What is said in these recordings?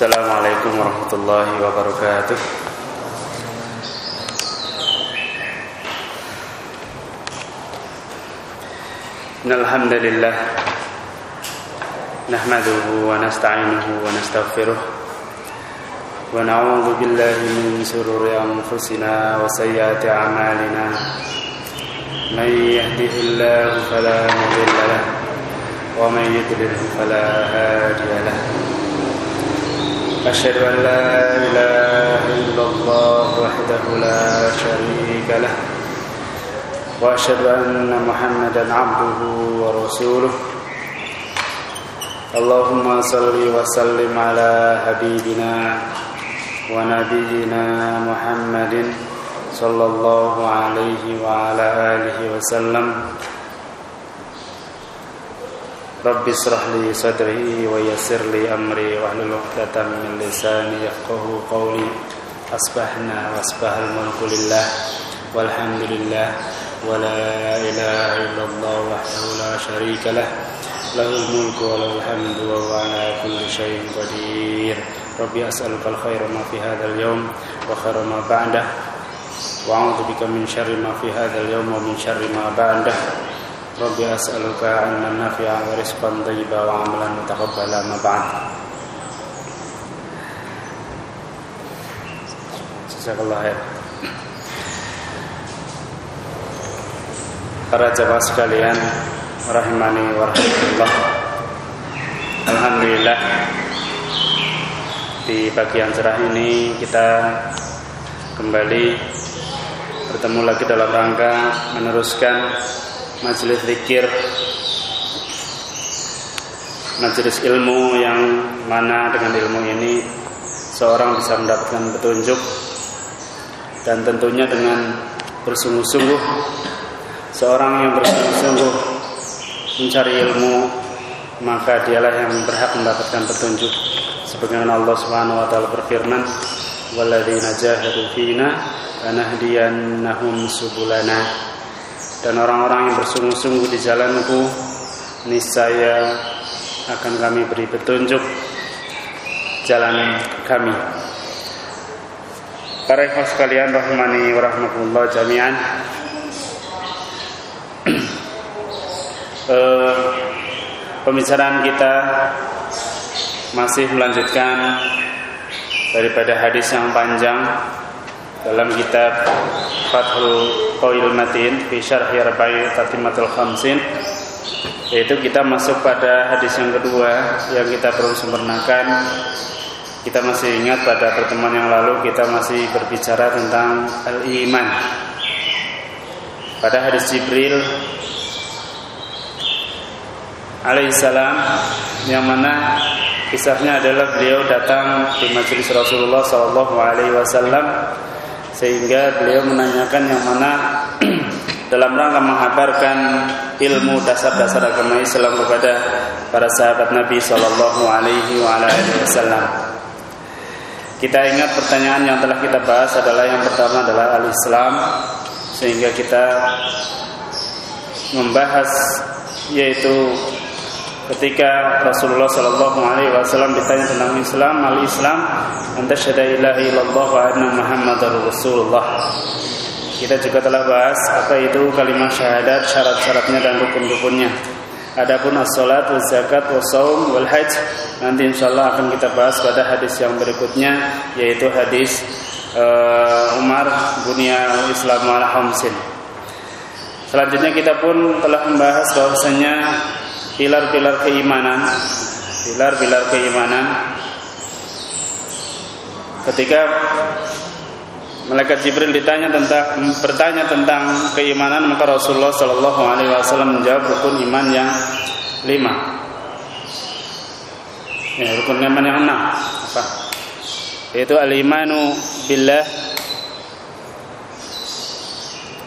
Assalamualaikum warahmatullahi wabarakatuh. Alhamdulillah Nahmaduhu wa nasta'inuhu wa nastaghfiruh. Wa na'udhu billahi min sururi anfusina wa sayyati a'malina. Man yahdihillahu fala mudilla lah Wa man yudlilhu fala hadiya lah أشهد أن لا إله إلا الله وحده لا شريك له وأشهد أن محمدا عبده ورسوله اللهم صل وسلم على حبيبنا ونبينا محمد صلى الله عليه وعلى آله وسلم Rabbi israh li sadri wa yassir li amri wa hlul 'uqdatam min lisani yafqahu qawli asbahna wa asbahal mulku lillah walhamdulillah wa la ilaha illallah wahdahu la syarika lah lahul mulku wa lahul hamdu wa huwa ala kulli syai'in qadir Rabbi as'aluka al-khaira ma fi hadzal yawm wa khaira ma ba'dah wa a'udzu bika min syarri ma fi Rabbi as'aluka ilman nafi'a wa rizqan thayyiba wa amalan mutaqabbala ma ba'd. Jazakallah khair. Para jamaah sekalian, rahimani wa rahmatullah. Alhamdulillah di pagi yang cerah ini kita kembali bertemu lagi dalam rangka meneruskan majelis zikir majelis ilmu yang mana dengan ilmu ini seorang bisa mendapatkan petunjuk dan tentunya dengan bersungguh-sungguh seorang yang bersungguh-sungguh mencari ilmu maka dialah yang berhak mendapatkan petunjuk. Sebagaimana Allah Subhanahu wa taala berfirman walladzina jahadu fina lanahdiyannahum subulana dan orang-orang yang bersungguh-sungguh di jalanku niscaya akan kami beri petunjuk jalan kami. Para ikhwan sekalian rahmani wa rahmatullah jami'an. Uh, pembicaraan kita masih melanjutkan daripada hadis yang panjang dalam kitab Fathul Qail Matin fi Syarh Rabai Tatimatul Khamsin yaitu kita masuk pada hadis yang kedua yang kita perlu sempurnakan. Kita masih ingat pada pertemuan yang lalu kita masih berbicara tentang al-iman. Pada hadis Jibril alaihissalam yang mana kisahnya adalah beliau datang di majelis Rasulullah sallallahu alaihi wasallam sehingga beliau menanyakan yang mana dalam rangka mengabarkan ilmu dasar-dasar agama Islam kepada para sahabat Nabi Shallallahu Alaihi Wasallam. Kita ingat pertanyaan yang telah kita bahas adalah yang pertama adalah al-Islam sehingga kita membahas yaitu ketika Rasulullah Shallallahu Alaihi Wasallam ditanya tentang Islam, al Islam, anta syada ilahi illallah wa anna Muhammadar Rasulullah. Kita juga telah bahas apa itu kalimat syahadat, syarat-syaratnya dan rukun-rukunnya. Adapun as-salat, zakat, was-saum, wal hajj nanti insyaallah akan kita bahas pada hadis yang berikutnya yaitu hadis uh, Umar bunia Islam al hamsin. Selanjutnya kita pun telah membahas bahwasanya pilar-pilar keimanan. Pilar-pilar keimanan. Ketika malaikat Jibril ditanya tentang bertanya tentang keimanan maka Rasulullah Shallallahu Alaihi Wasallam menjawab rukun iman yang lima. Ya rukun iman yang enam. Apa? Yaitu al-imanu billah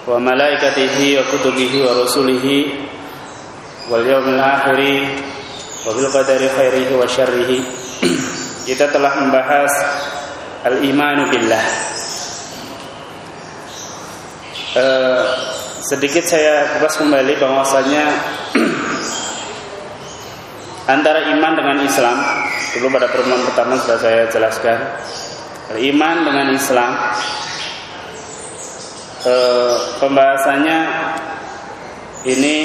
wa malaikatihi wa kutubihi wa rasulihi wal yaumil akhir wa bil khairihi wa. Kita telah membahas al-imanu billah. Uh, sedikit saya kupas kembali bahwasanya antara iman dengan Islam dulu pada pertemuan pertama sudah saya jelaskan iman dengan Islam e, pembahasannya ini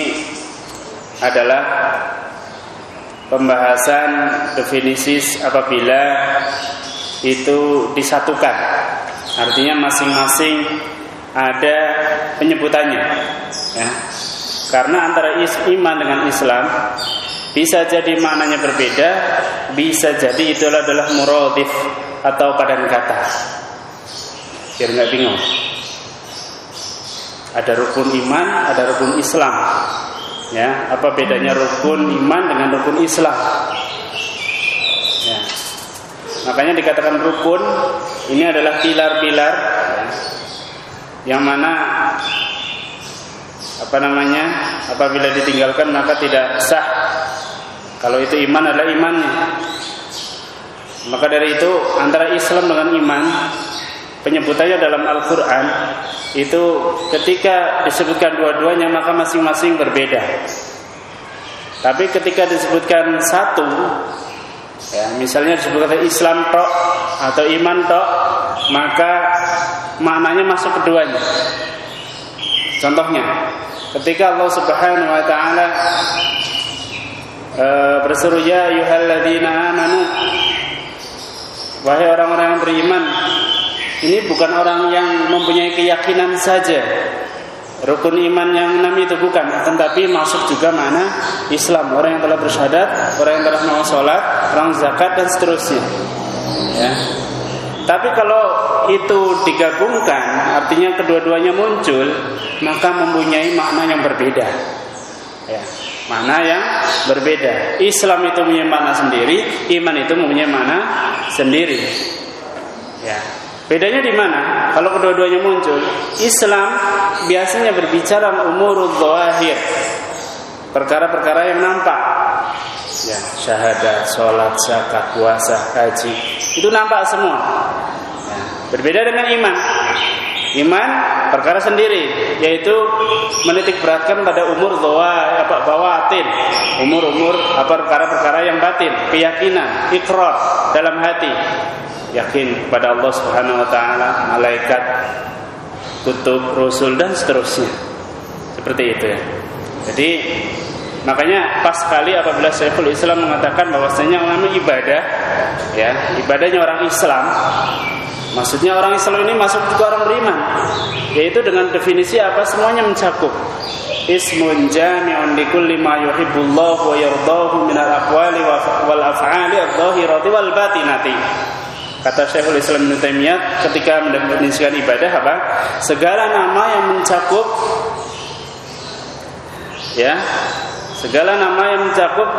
adalah pembahasan definisi apabila itu disatukan. Artinya masing-masing ada penyebutannya ya. Karena antara iman dengan Islam bisa jadi maknanya berbeda bisa jadi itu adalah muradif atau padan kata. Biar nggak bingung. Ada rukun iman ada rukun Islam ya apa bedanya rukun iman dengan rukun Islam ya. makanya dikatakan rukun ini adalah pilar-pilar ya, yang mana apa namanya apabila ditinggalkan maka tidak sah. Kalau itu iman adalah imannya. Maka dari itu antara Islam dengan iman penyebutannya dalam Al-Quran itu ketika disebutkan dua-duanya maka masing-masing berbeda. Tapi ketika disebutkan satu, ya, misalnya disebutkan Islam tok atau iman tok, maka maknanya masuk keduanya. Contohnya, ketika Allah Subhanahu wa taala e, berseru ya ayyuhalladzina amanu wahai orang-orang yang beriman ini bukan orang yang mempunyai keyakinan saja. Rukun iman yang enam itu bukan, tetapi masuk juga mana Islam. Orang yang telah bersyahadat, orang yang telah mau sholat, orang zakat dan seterusnya. Ya. Tapi kalau itu digabungkan, artinya kedua-duanya muncul, maka mempunyai makna yang berbeda. Ya, makna yang berbeda. Islam itu mempunyai makna sendiri, iman itu mempunyai makna sendiri. Ya. Bedanya di mana? Kalau kedua-duanya muncul, Islam biasanya berbicara umur zahir. Perkara-perkara yang nampak. Ya, syahadat, sholat, zakat, puasa, haji. Itu nampak semua. Ya, berbeda dengan iman. Iman perkara sendiri, yaitu menitik beratkan pada umur doa apa bawatin, umur-umur apa perkara-perkara yang batin, keyakinan, ikrar dalam hati yakin pada Allah Subhanahu wa taala, malaikat, kutub, rasul dan seterusnya. Seperti itu ya. Jadi makanya pas sekali apabila Syekhul Islam mengatakan bahwasanya namanya ibadah ya, ibadahnya orang Islam Maksudnya orang Islam ini masuk juga orang beriman Yaitu dengan definisi apa semuanya mencakup Ismun jami'un likulli ma yuhibbullah wa yardahu minal aqwali wal af'ali adh-dhahirati wal batinati Kata Syekhul Islam Ibnu Taimiyah ketika mendefinisikan ibadah apa? Segala nama yang mencakup ya, segala nama yang mencakup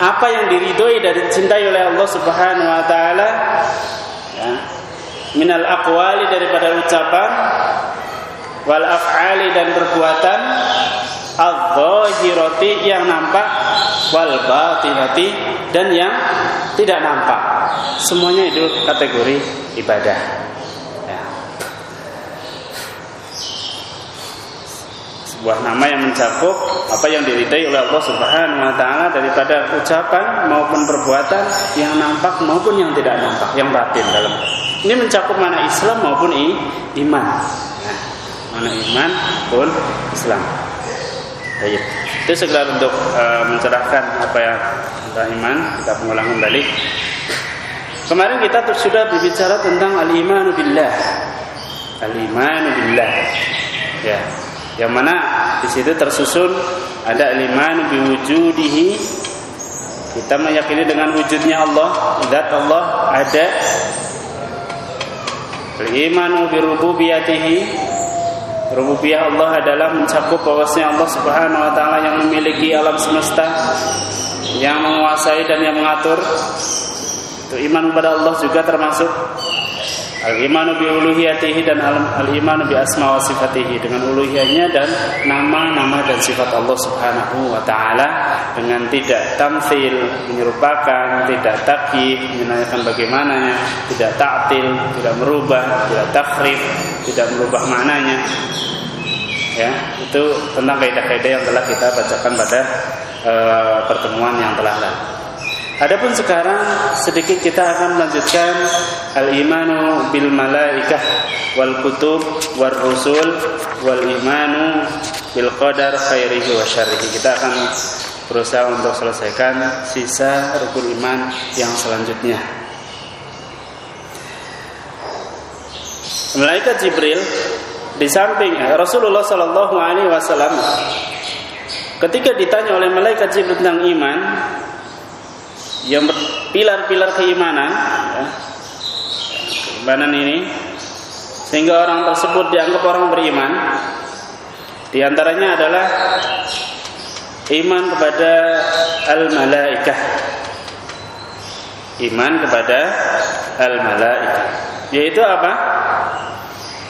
apa yang diridhoi dan dicintai oleh Allah Subhanahu wa taala ya, minal aqwali daripada ucapan wal af'ali dan perbuatan al-zahirati yang nampak wal batinati dan yang tidak nampak. Semuanya itu kategori ibadah. Ya. Sebuah nama yang mencakup apa yang diridai oleh Allah Subhanahu wa taala daripada ucapan maupun perbuatan yang nampak maupun yang tidak nampak, yang batin dalam. Ini mencakup mana Islam maupun iman. Ya. mana iman pun Islam. Baik. Itu segera untuk uh, mencerahkan apa yang iman, kita mengulang kembali. Kemarin kita sudah berbicara tentang al-imanu billah. Al-imanu billah. Ya. Yang mana di situ tersusun ada al-imanu biwujudihi. Kita meyakini dengan wujudnya Allah, zat Allah ada. Al-imanu birububiyatihi. Rububiyah Allah adalah mencakup bahwasanya Allah Subhanahu wa taala yang memiliki alam semesta, yang menguasai dan yang mengatur. Itu iman kepada Allah juga termasuk Al-imanu bi uluhiyatihi dan al-imanu bi asma wa sifatihi dengan uluhiyahnya dan nama-nama dan sifat Allah Subhanahu wa taala dengan tidak tamfil menyerupakan, tidak takyif menanyakan bagaimananya, tidak ta'til, tidak merubah, tidak takrif, tidak merubah maknanya. Ya, itu tentang kaidah-kaidah yang telah kita bacakan pada uh, pertemuan yang telah lalu. Adapun sekarang sedikit kita akan melanjutkan al-imanu bil malaikah wal kutub wal rusul wal imanu bil qadar khairihi wa syarrihi. Kita akan berusaha untuk selesaikan sisa rukun iman yang selanjutnya. Malaikat Jibril di samping Rasulullah Shallallahu Alaihi Wasallam ketika ditanya oleh malaikat Jibril tentang iman, yang pilar-pilar keimanan ya, keimanan ini sehingga orang tersebut dianggap orang beriman di antaranya adalah iman kepada al-malaikah. Iman kepada al-malaikah. Yaitu apa?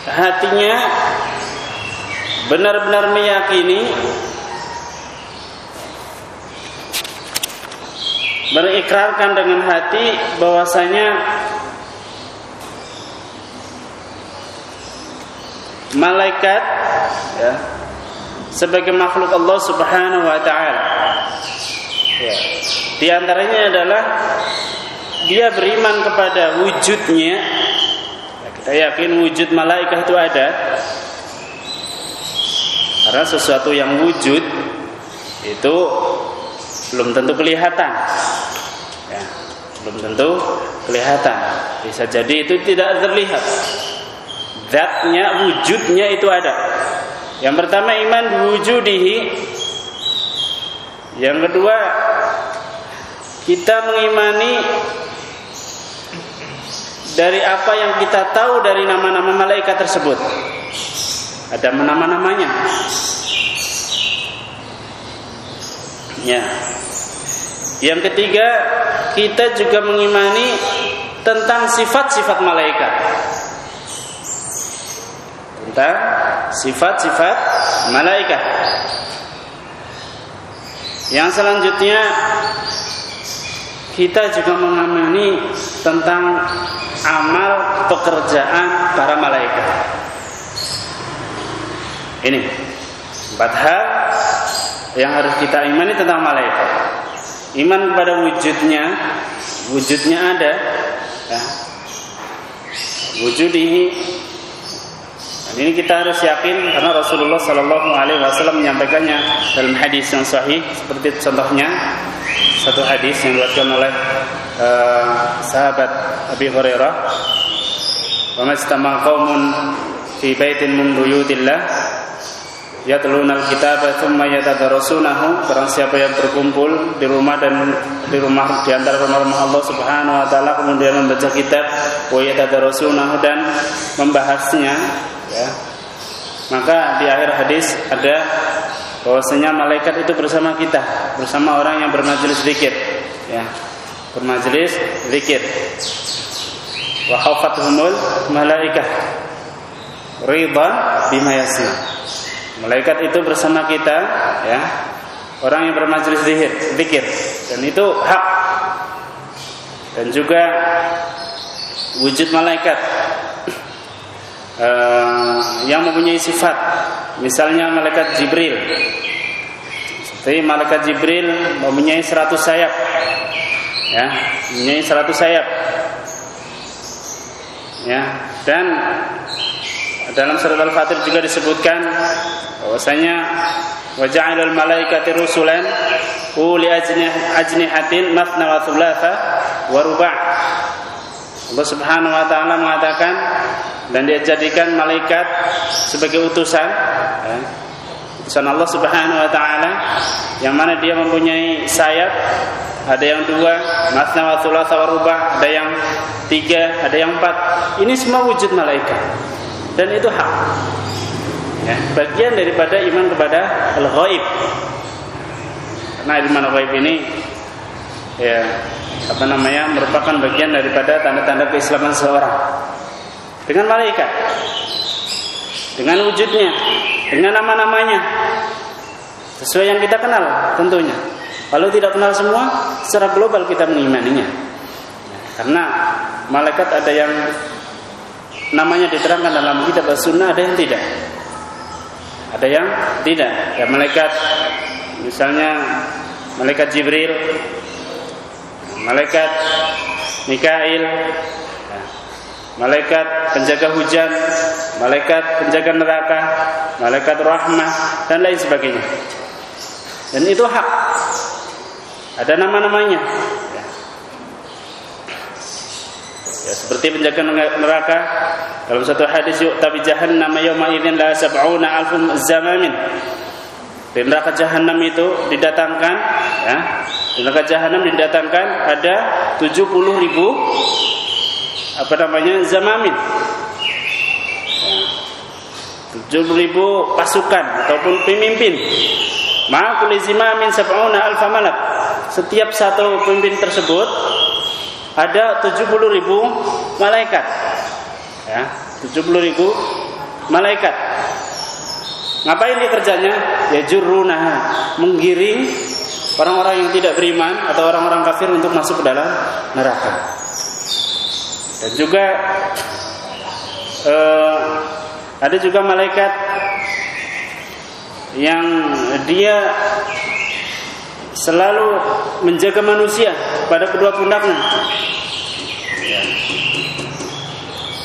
Hatinya benar-benar meyakini berikrarkan dengan hati bahwasanya malaikat ya, sebagai makhluk Allah Subhanahu wa taala. Ya. Di antaranya adalah dia beriman kepada wujudnya. Ya, kita yakin wujud malaikat itu ada. Karena sesuatu yang wujud itu belum tentu kelihatan. Ya, belum tentu kelihatan. Bisa jadi itu tidak terlihat. Zatnya, wujudnya itu ada. Yang pertama iman wujudihi. Yang kedua kita mengimani dari apa yang kita tahu dari nama-nama malaikat tersebut. Ada nama-namanya. Ya. Yang ketiga, kita juga mengimani tentang sifat-sifat malaikat. Tentang sifat-sifat malaikat. Yang selanjutnya kita juga mengamini tentang amal pekerjaan para malaikat. Ini empat hal yang harus kita imani tentang malaikat. Iman kepada wujudnya wujudnya ada ya. wujud ini dan ini kita harus yakin karena Rasulullah Wasallam menyampaikannya dalam hadis yang sahih seperti contohnya satu hadis yang dilakukan oleh uh, sahabat Abi Hurairah. Wa mastama qaumun fi baitin min buyutillah yatluna alkitaba thumma yatadarasunahu. Barang siapa yang berkumpul di rumah dan di rumah di antara rumah-rumah Allah Subhanahu wa taala kemudian membaca kitab wa yatadarasunahu dan membahasnya ya. Maka di akhir hadis ada bahwasanya malaikat itu bersama kita bersama orang yang bermajelis zikir ya. Bermajelis zikir. Wa khafatuhumul malaikah. Ridha bima Malaikat itu bersama kita ya. Orang yang bermajelis zikir, zikir dan itu hak. Dan juga wujud malaikat uh, yang mempunyai sifat. Misalnya malaikat Jibril. Seperti malaikat Jibril mempunyai 100 sayap. Ya, mempunyai 100 sayap. Ya, dan dalam surat Al-Fatir juga disebutkan bahwasanya rusulan uli ajnihatin mathna wa thulatha wa ruba' Allah Subhanahu wa taala mengatakan dan dia jadikan malaikat sebagai utusan ya, utusan Allah Subhanahu wa taala yang mana dia mempunyai sayap ada yang dua mathna wa thulatha wa ruba' ada yang tiga ada yang empat. Ini semua wujud malaikat. Dan itu hak ya, bagian daripada iman kepada al-ghaib. Karena iman al-ghaib ini ya apa namanya merupakan bagian daripada tanda-tanda keislaman seorang dengan malaikat. Dengan wujudnya. Dengan nama-namanya. Sesuai yang kita kenal tentunya. Kalau tidak kenal semua secara global kita mengimaninya. Karena malaikat ada yang namanya diterangkan dalam kitab sunnah ada yang tidak ada yang tidak ya malaikat misalnya malaikat Jibril malaikat Mikail, malaikat penjaga hujan, malaikat penjaga neraka, malaikat rahmah dan lain sebagainya. Dan itu hak. Ada nama-namanya. Ya. seperti penjaga neraka dalam satu hadis yuk tapi jahannam yawma idzin la sab'una alfum zamamin. Di neraka jahanam itu didatangkan ya. Di neraka jahanam didatangkan ada 70 ribu apa namanya zamamin. Ya. 70 ribu pasukan ataupun pemimpin Ma kulli zimamin sab'una alfa malak. Setiap satu pemimpin tersebut ada 70 ribu malaikat. Ya, 70 ribu malaikat. Ngapain dia kerjanya? Ya jurunah, menggiring orang-orang yang tidak beriman atau orang-orang kafir untuk masuk ke dalam neraka. Dan juga eh, ada juga malaikat yang dia selalu menjaga manusia pada kedua pundaknya. Ya.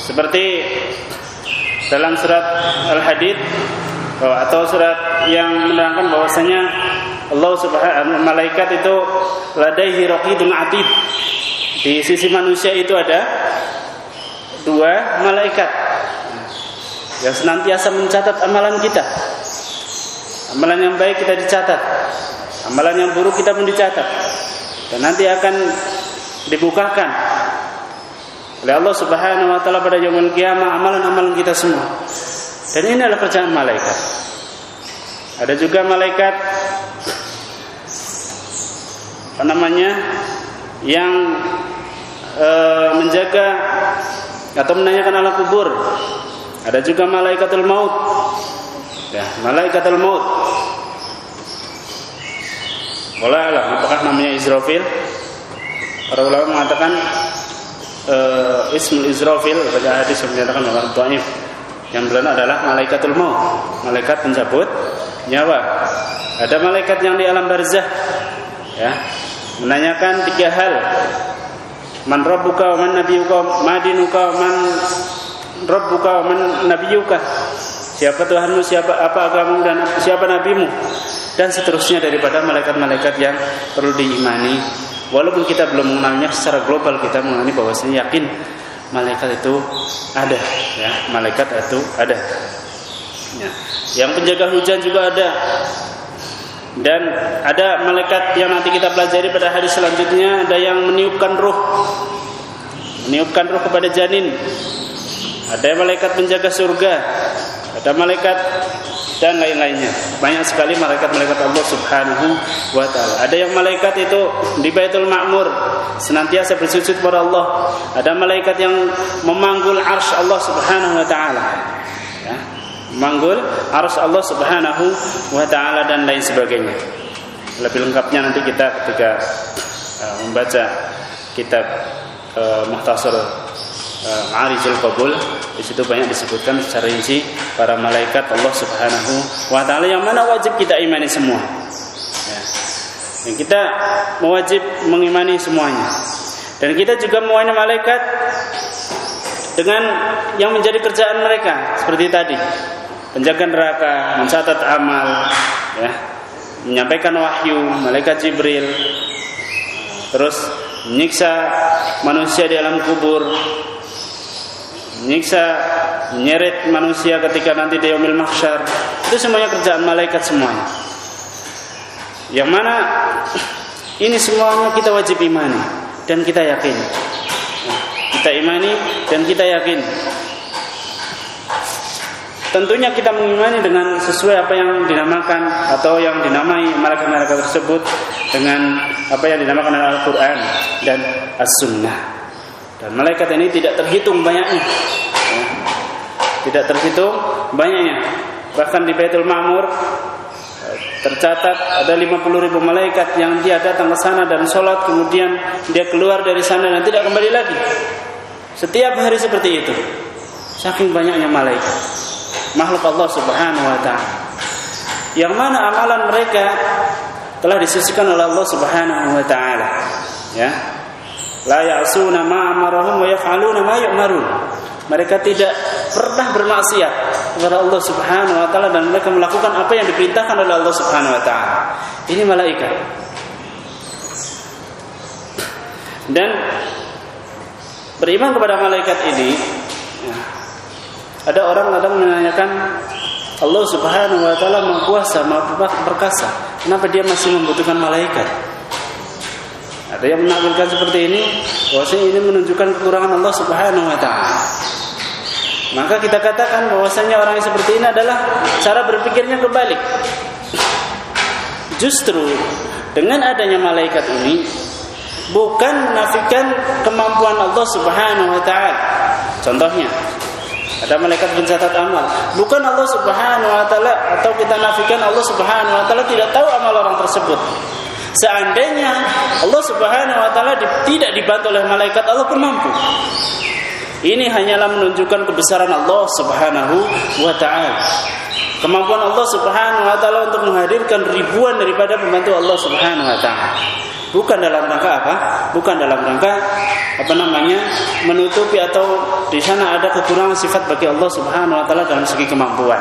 Seperti dalam surat Al-Hadid atau surat yang menerangkan bahwasanya Allah Subhanahu malaikat itu ladaihi raqidun atid. Di sisi manusia itu ada dua malaikat yang senantiasa mencatat amalan kita. Amalan yang baik kita dicatat. Amalan yang buruk kita pun dicatat. Dan nanti akan dibukakan oleh Allah Subhanahu wa taala pada yaumul kiamah amalan-amalan kita semua. Dan ini adalah kerjaan malaikat. Ada juga malaikat apa namanya yang e, menjaga atau menanyakan alam kubur. Ada juga malaikatul maut Ya, malaikatul maut. Alam, apakah namanya Israfil? Para ulama mengatakan uh, Ismul Israfil pada hadis yang menyatakan bahwa dhaif. Yang benar adalah malaikatul maut, malaikat pencabut nyawa. Ada malaikat yang di alam barzah ya, menanyakan tiga hal. Man rabbuka wa man nabiyuka, madinuka wa man rabbuka wa man nabiyuka siapa Tuhanmu, siapa apa agamamu dan siapa nabimu dan seterusnya daripada malaikat-malaikat yang perlu diimani. Walaupun kita belum mengenalnya secara global kita mengenai bahwasanya yakin malaikat itu ada ya, malaikat itu ada. Ya. Yang penjaga hujan juga ada. Dan ada malaikat yang nanti kita pelajari pada hari selanjutnya ada yang meniupkan ruh. Meniupkan ruh kepada janin. Ada malaikat penjaga surga ada malaikat dan lain-lainnya. Banyak sekali malaikat-malaikat Allah Subhanahu wa taala. Ada yang malaikat itu di Baitul Ma'mur senantiasa bersujud kepada Allah. Ada malaikat yang memanggul arsy Allah Subhanahu wa taala. Ya, memanggul arsy Allah Subhanahu wa taala dan lain sebagainya. Lebih lengkapnya nanti kita ketika uh, membaca kitab uh, Muhtasar uh, Ma'arijul Qabul di situ banyak disebutkan secara rinci para malaikat Allah Subhanahu wa taala yang mana wajib kita imani semua. Ya. Dan kita mewajib mengimani semuanya. Dan kita juga mengimani malaikat dengan yang menjadi kerjaan mereka seperti tadi. Penjaga neraka, mencatat amal, ya, menyampaikan wahyu, malaikat Jibril, terus menyiksa manusia di alam kubur, menyiksa, menyeret manusia ketika nanti di yaumil mahsyar. Itu semuanya kerjaan malaikat semuanya. Yang mana ini semuanya kita wajib imani dan kita yakin. Kita imani dan kita yakin. Tentunya kita mengimani dengan sesuai apa yang dinamakan atau yang dinamai malaikat-malaikat tersebut dengan apa yang dinamakan Al-Quran dan As-Sunnah. Dan malaikat ini tidak terhitung banyaknya. Ya. Tidak terhitung banyaknya. Bahkan di Baitul Ma'mur tercatat ada 50 ribu malaikat yang dia datang ke sana dan sholat kemudian dia keluar dari sana dan tidak kembali lagi. Setiap hari seperti itu. Saking banyaknya malaikat. Makhluk Allah Subhanahu wa taala. Yang mana amalan mereka telah disisikan oleh Allah Subhanahu wa taala. Ya La ya'suna ma amarahum wa yaf'aluna ma yu'marun. Mereka tidak pernah bermaksiat kepada Allah Subhanahu wa taala dan mereka melakukan apa yang diperintahkan oleh Allah Subhanahu wa taala. Ini malaikat. Dan beriman kepada malaikat ini ya, ada orang kadang menanyakan Allah Subhanahu wa taala Maha Kuasa, Maha Perkasa. Kenapa dia masih membutuhkan malaikat? Ada yang menampilkan seperti ini, bahwasanya ini menunjukkan kekurangan Allah Subhanahu wa taala. Maka kita katakan bahwasanya orang yang seperti ini adalah cara berpikirnya kebalik. Justru dengan adanya malaikat ini bukan menafikan kemampuan Allah Subhanahu wa taala. Contohnya, ada malaikat pencatat amal. Bukan Allah Subhanahu wa taala atau kita nafikan Allah Subhanahu wa taala tidak tahu amal orang tersebut. Seandainya Allah Subhanahu wa taala tidak dibantu oleh malaikat, Allah pun mampu. Ini hanyalah menunjukkan kebesaran Allah Subhanahu wa taala. Kemampuan Allah Subhanahu wa taala untuk menghadirkan ribuan daripada pembantu Allah Subhanahu wa taala bukan dalam rangka apa? Bukan dalam rangka apa namanya menutupi atau di sana ada kekurangan sifat bagi Allah Subhanahu wa taala dalam segi kemampuan.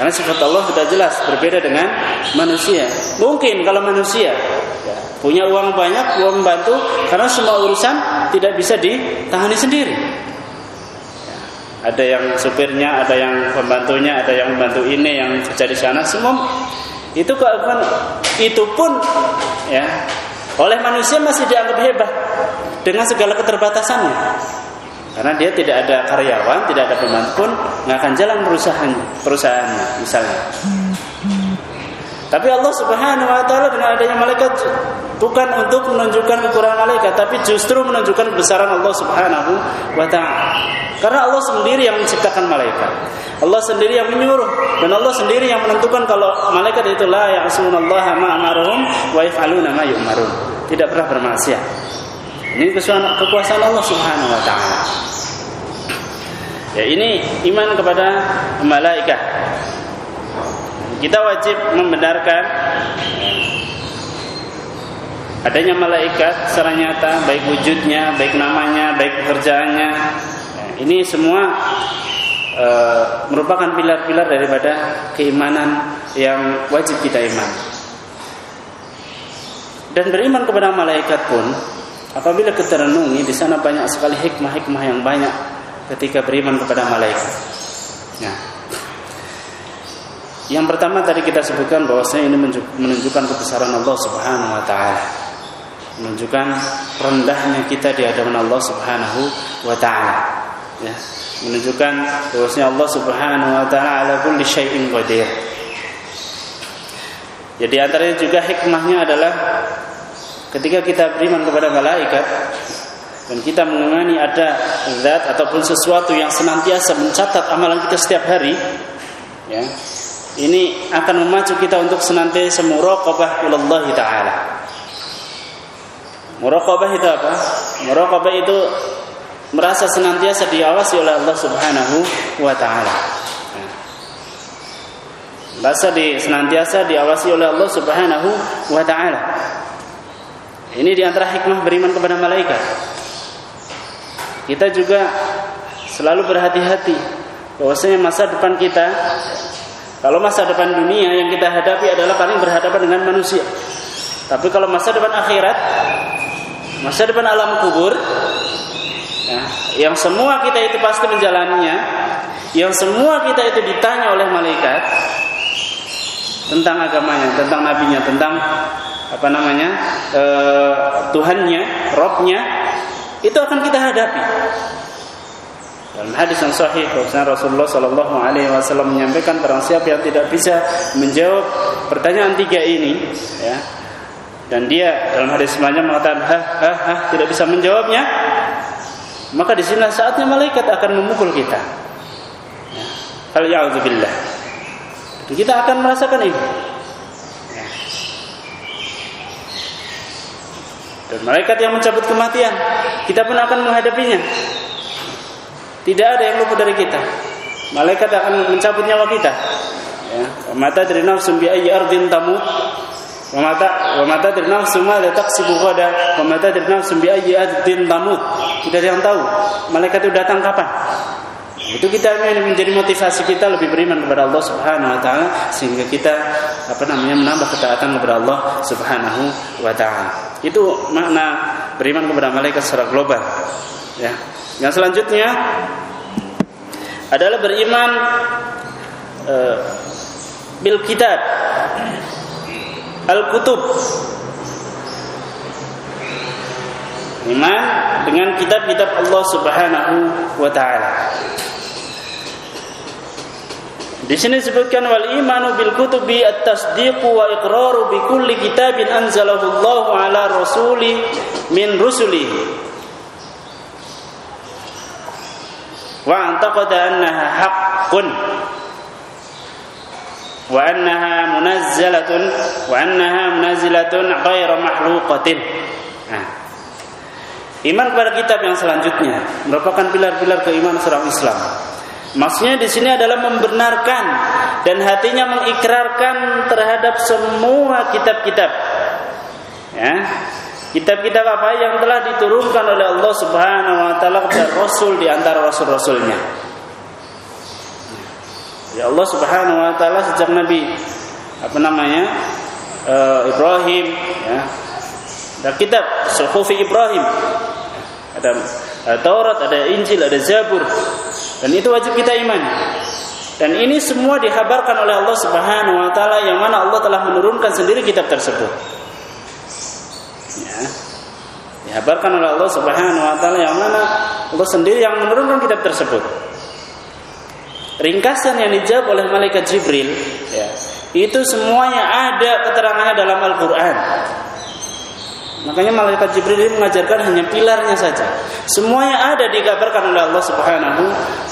Karena sifat Allah sudah jelas berbeda dengan manusia. Mungkin kalau manusia ya, punya uang banyak, uang membantu, karena semua urusan tidak bisa ditangani sendiri. Ada yang supirnya, ada yang pembantunya, ada yang membantu ini, yang kerja di sana, semua itu keagungan itu pun ya oleh manusia masih dianggap hebat dengan segala keterbatasannya. Karena dia tidak ada karyawan, tidak ada pembantu pun nggak akan jalan perusahaan perusahaannya misalnya. Tapi Allah Subhanahu wa taala dengan adanya malaikat bukan untuk menunjukkan kekurangan malaikat, tapi justru menunjukkan kebesaran Allah Subhanahu wa taala. Karena Allah sendiri yang menciptakan malaikat. Allah sendiri yang menyuruh dan Allah sendiri yang menentukan kalau malaikat itu la ya'sunallaha ma amaruhum wa yaf'aluna ma yu'marun. Tidak pernah bermaksiat. Ini kekuasaan Allah Subhanahu wa taala. Ya, ini iman kepada malaikat kita wajib membenarkan adanya malaikat secara nyata baik wujudnya baik namanya baik pekerjaannya. Ini semua e, merupakan pilar-pilar daripada keimanan yang wajib kita iman. Dan beriman kepada malaikat pun apabila kita renungi di sana banyak sekali hikmah-hikmah yang banyak ketika beriman kepada malaikat nah yang pertama tadi kita sebutkan bahwasanya ini menunjukkan kebesaran Allah Subhanahu wa taala. Menunjukkan rendahnya kita di hadapan Allah Subhanahu wa taala. Ya, menunjukkan bahwasanya Allah Subhanahu wa taala ala kulli syai'in qadir. Jadi antaranya juga hikmahnya adalah ketika kita beriman kepada malaikat dan kita mengimani ada zat ataupun sesuatu yang senantiasa mencatat amalan kita setiap hari ya ini akan memacu kita untuk senantiasa muraqabah ilallah taala. Muraqabah itu apa? Muraqabah itu merasa senantiasa diawasi oleh Allah Subhanahu wa taala. Merasa di senantiasa diawasi oleh Allah Subhanahu wa taala. Ini di antara hikmah beriman kepada malaikat. Kita juga selalu berhati-hati bahwasanya masa depan kita kalau masa depan dunia yang kita hadapi adalah paling berhadapan dengan manusia. Tapi kalau masa depan akhirat, masa depan alam kubur, ya, yang semua kita itu pasti menjalaninya, yang semua kita itu ditanya oleh malaikat tentang agamanya, tentang nabinya, tentang apa namanya e, Tuhannya, Robnya, itu akan kita hadapi. Dalam hadis yang sahih Rasulullah Shallallahu Alaihi Wasallam menyampaikan barang siapa yang tidak bisa menjawab pertanyaan tiga ini, ya, dan dia dalam hadis semuanya mengatakan ha ha ha tidak bisa menjawabnya, maka di sini saatnya malaikat akan memukul kita. Ya. billah. Kita akan merasakan ini. Dan malaikat yang mencabut kematian, kita pun akan menghadapinya. Tidak ada yang luput dari kita. Malaikat akan mencabut nyawa kita. Ya, mata dari nafsu bi ayyi ardin tamut. Wa mata wa mata tadri nafsu mata tadri nafsu bi ardin tamut. Tidak ada yang tahu malaikat itu datang kapan. Itu kita menjadi motivasi kita lebih beriman kepada Allah Subhanahu wa taala sehingga kita apa namanya menambah ketaatan kepada Allah Subhanahu wa taala. Itu makna beriman kepada malaikat secara global. Ya. Yang selanjutnya adalah beriman uh, bil kitab al-kutub iman dengan kitab-kitab Allah Subhanahu wa taala. Di sini disebutkan wal imanu bil kutubi at-tasdiqu wa iqraru bi kulli kitabin anzalahu Allah ala rasuli min rusulihi. Wa antaqada annaha haqqun wa annaha munazzalatun wa annaha munazzalatun ghairu makhluqatin. Nah. Iman kepada kitab yang selanjutnya merupakan pilar-pilar keimanan seorang Islam. Maksudnya di sini adalah membenarkan dan hatinya mengikrarkan terhadap semua kitab-kitab. Ya. Kitab-kitab apa yang telah diturunkan oleh Allah Subhanahu wa taala kepada rasul di antara rasul-rasulnya. Ya Allah Subhanahu wa taala sejak Nabi apa namanya? Uh, Ibrahim ya. Dan kitab Suhufi Ibrahim. Ada, ada Taurat, ada Injil, ada Zabur. Dan itu wajib kita imani. Dan ini semua dihabarkan oleh Allah Subhanahu wa taala yang mana Allah telah menurunkan sendiri kitab tersebut. Ya. Dihabarkan oleh Allah Subhanahu wa taala yang mana Allah sendiri yang menurunkan kitab tersebut ringkasan yang dijawab oleh malaikat Jibril ya, itu semuanya ada keterangannya dalam Al-Qur'an. Makanya malaikat Jibril ini mengajarkan hanya pilarnya saja. Semuanya ada dikabarkan oleh Allah Subhanahu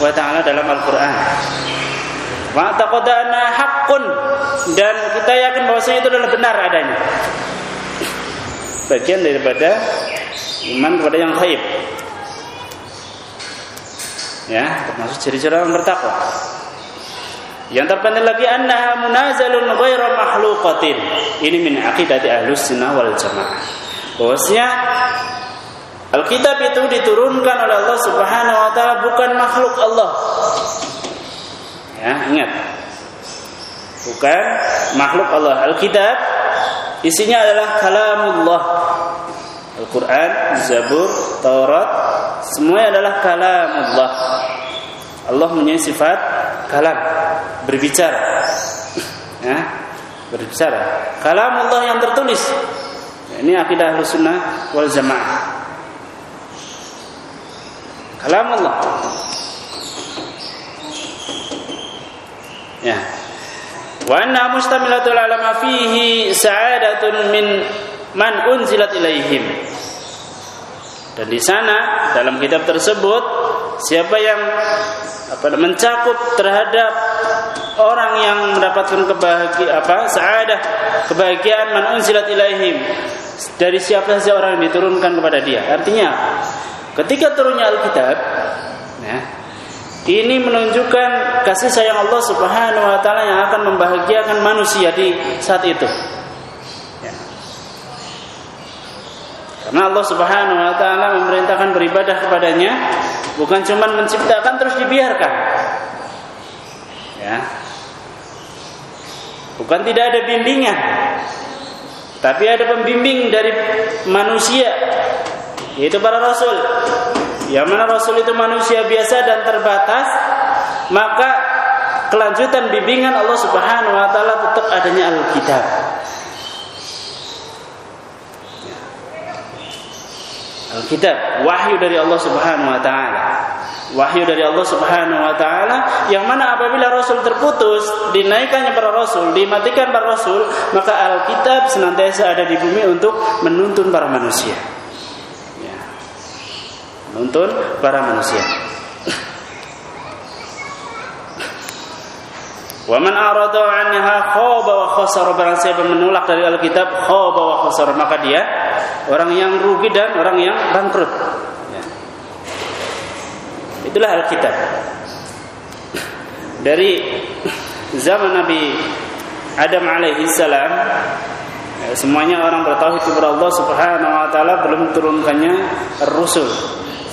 wa taala dalam Al-Qur'an. Wa taqadana haqqun dan kita yakin bahwasanya itu adalah benar adanya. Bagian daripada iman kepada yang gaib ya termasuk ciri-ciri orang bertakwa yang terpenting lagi annaha munazalun ghairu makhluqatin ini min aqidati ahlus sunnah wal jamaah bahwasanya Alkitab itu diturunkan oleh Allah Subhanahu wa taala bukan makhluk Allah. Ya, ingat. Bukan makhluk Allah. Alkitab isinya adalah kalamullah. Al-Quran, Zabur, Taurat, semuanya adalah kalamullah. Allah punya sifat kalam, berbicara. Ya, berbicara. Kalamullah yang tertulis. Ini akidah sunnah wal Jamaah. Kalamullah. Ya. Wa anna mustamilatul alama fihi sa'adatun min man unzilat ilaihim. Dan di sana dalam kitab tersebut siapa yang apa mencakup terhadap orang yang mendapatkan kebahagiaan apa saadah kebahagiaan man unzilat ilaihim dari siapa saja orang yang diturunkan kepada dia. Artinya ketika turunnya Alkitab ya, ini menunjukkan kasih sayang Allah Subhanahu wa taala yang akan membahagiakan manusia di saat itu. Karena Allah Subhanahu wa taala memerintahkan beribadah kepadanya bukan cuma menciptakan terus dibiarkan. Ya. Bukan tidak ada bimbingan. Tapi ada pembimbing dari manusia yaitu para rasul. Yang mana rasul itu manusia biasa dan terbatas, maka kelanjutan bimbingan Allah Subhanahu wa taala tetap adanya Alkitab. Alkitab, wahyu dari Allah Subhanahu wa taala. Wahyu dari Allah Subhanahu wa taala yang mana apabila rasul terputus, dinaikannya para rasul, dimatikan para rasul, maka Alkitab senantiasa ada di bumi untuk menuntun para manusia. Ya. Menuntun para manusia. Wa man arada anha khaba wa khasara barang siapa menolak dari Alkitab khaba wa khasara maka dia orang yang rugi dan orang yang bangkrut. Itulah Alkitab. Dari zaman Nabi Adam alaihi salam Ya, semuanya orang bertauhid kepada Allah Subhanahu wa taala belum turunkannya Rasul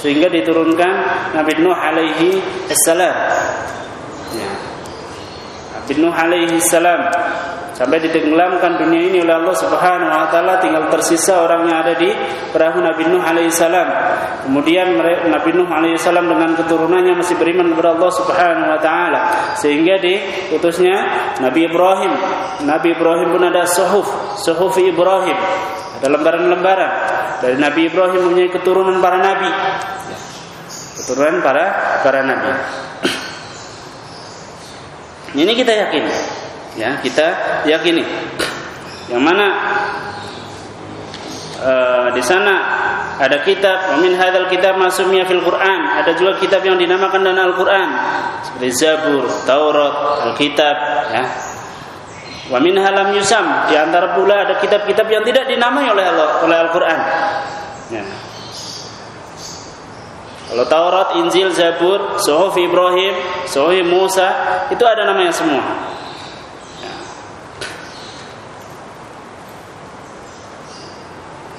sehingga diturunkan Nabi Nuh alaihi salam. Ya. Nabi Nuh alaihi salam sampai ditenggelamkan dunia ini oleh Allah Subhanahu wa taala tinggal tersisa orang yang ada di perahu Nabi Nuh alaihi salam. Kemudian Nabi Nuh alaihi salam dengan keturunannya masih beriman kepada Allah Subhanahu wa taala sehingga diutusnya Nabi Ibrahim. Nabi Ibrahim pun ada suhuf, suhuf Ibrahim. Ada lembaran-lembaran dari Nabi Ibrahim mempunyai keturunan para nabi. Keturunan para para nabi. Ini kita yakin ya kita yakini. Yang mana uh, di sana ada kitab min hadzal kitab masumnya fil Quran. Ada juga kitab yang dinamakan dan Al-Quran seperti Zabur Taurat Alkitab ya. Wa halam yusam. Di antara pula ada kitab-kitab yang tidak dinamai oleh Allah oleh Al-Quran. Ya. Kalau Taurat, Injil, Zabur, Suhuf Ibrahim, Suhuf Musa itu ada namanya semua.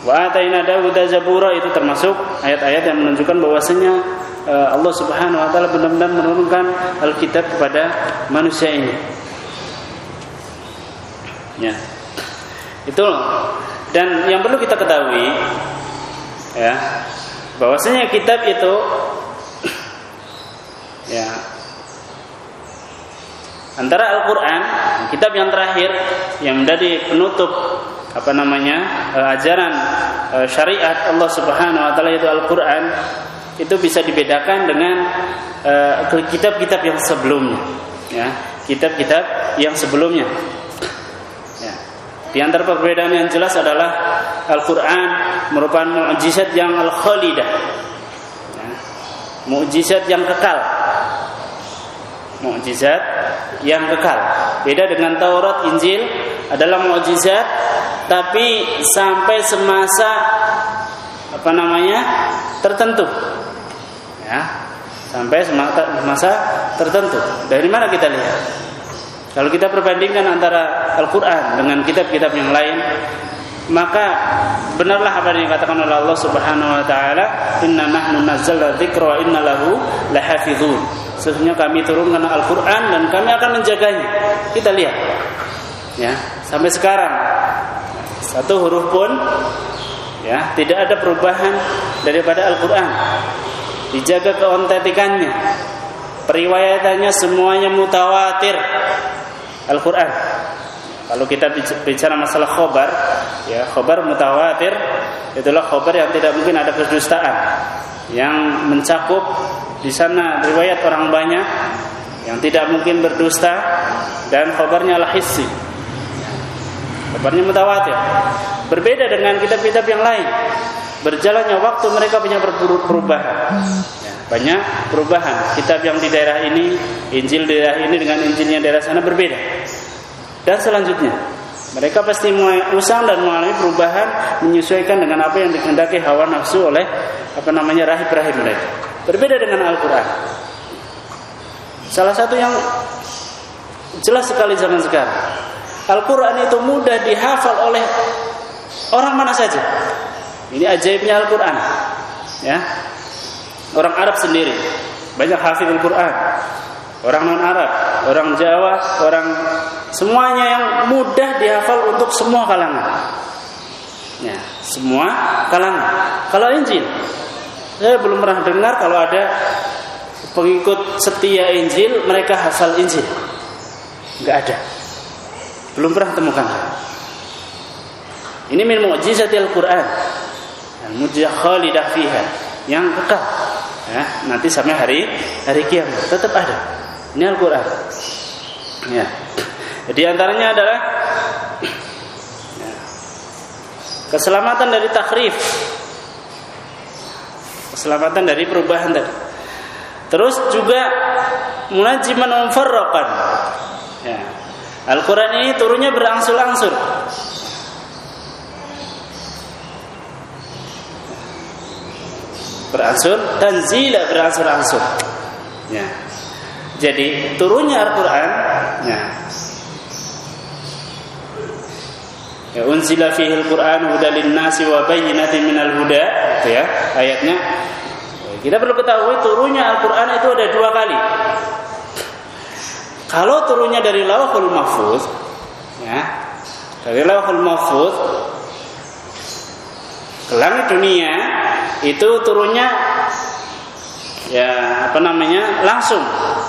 Wa ataina Dawuda Zabura itu termasuk ayat-ayat yang menunjukkan bahwasanya eh, Allah Subhanahu wa taala benar-benar menurunkan Alkitab kepada manusia ini. Ya. Itu dan yang perlu kita ketahui ya bahwasanya kitab itu ya antara Al-Qur'an kitab yang terakhir yang menjadi penutup apa namanya uh, ajaran uh, syariat Allah Subhanahu wa taala itu Al-Qur'an itu bisa dibedakan dengan eh, kitab-kitab yang sebelumnya ya. Kitab-kitab yang sebelumnya. Ya. di antara perbedaan yang jelas adalah Al-Quran merupakan mukjizat yang al-khalidah. Ya. mukjizat yang kekal. Mukjizat yang kekal. Beda dengan Taurat Injil adalah mukjizat tapi sampai semasa apa namanya tertentu. Ya sampai semasa tertentu. Dari mana kita lihat? Kalau kita perbandingkan antara Al-Quran dengan kitab-kitab yang lain maka benarlah apa yang dikatakan oleh Allah Subhanahu wa taala inna nahnu nazzalna dzikra wa inna lahu lahafizun. Sesungguhnya kami turunkan Al-Qur'an dan kami akan menjaganya. Kita lihat ya sampai sekarang satu huruf pun ya tidak ada perubahan daripada Al-Qur'an. Dijaga keontentikannya. Periwayatannya semuanya mutawatir. Al-Qur'an. Kalau kita bicara masalah khobar, ya khobar mutawatir itulah khobar yang tidak mungkin ada kedustaan, yang mencakup di sana riwayat orang banyak, yang tidak mungkin berdusta dan khobarnya lah hissi, Kabarnya mutawatir. Berbeda dengan kitab-kitab yang lain. Berjalannya waktu mereka punya perubahan. Ya, banyak perubahan. Kitab yang di daerah ini, Injil di daerah ini dengan Injilnya daerah sana berbeda. Dan selanjutnya, mereka pasti usang dan mengalami perubahan menyesuaikan dengan apa yang dikehendaki hawa nafsu oleh apa namanya rahib-rahib mereka. Berbeda dengan Al-Qur'an. Salah satu yang jelas sekali zaman sekarang Al-Quran itu mudah dihafal oleh orang mana saja. Ini ajaibnya Al-Quran. Ya, orang Arab sendiri banyak hafid Al-Quran. Orang non Arab, orang Jawa, orang semuanya yang mudah dihafal untuk semua kalangan. Ya, semua kalangan. Kalau Injil, saya belum pernah dengar kalau ada pengikut setia Injil mereka hafal Injil. Enggak ada. Belum pernah temukan. Ini min mu'jizatil Quran. Al-mujizah khalidah fiha yang kekal. Ya, nanti sampai hari hari kiamat tetap ada. Ini Al-Qur'an. Ya. Jadi antaranya adalah keselamatan dari takrif. Keselamatan dari perubahan tadi. Terus juga munajiman umfarraqan. Ya, Al-Quran ini turunnya berangsur-angsur. Berangsur, tanzila berangsur-angsur. Ya. Jadi turunnya Al-Quran, ya. Ya, unzila fihil Qur'an hudalin nasi wa minal huda, itu ya ayatnya. Kita perlu ketahui turunnya Al-Qur'an itu ada dua kali. Kalau turunnya dari Lauhul Mahfuz, ya, dari Lauhul Mahfuz ke langit dunia itu turunnya ya apa namanya langsung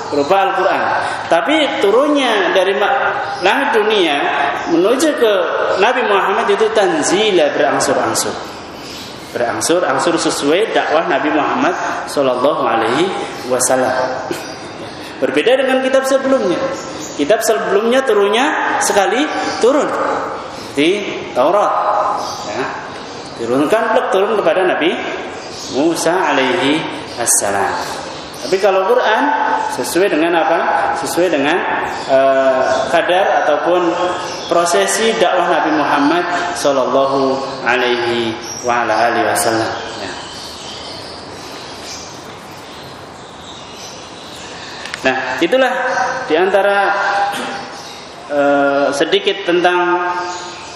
berupa Al-Quran. Tapi turunnya dari langit dunia menuju ke Nabi Muhammad itu tanzila berangsur-angsur. Berangsur-angsur sesuai dakwah Nabi Muhammad Sallallahu Alaihi Wasallam. Berbeda dengan kitab sebelumnya. Kitab sebelumnya turunnya sekali turun di Taurat. Ya. Turunkan turun kepada Nabi Musa alaihi assalam. Tapi kalau Quran sesuai dengan apa? Sesuai dengan uh, kadar ataupun prosesi dakwah Nabi Muhammad Sallallahu Alaihi wa alihi Wasallam. Ya. Nah, itulah di antara uh, sedikit tentang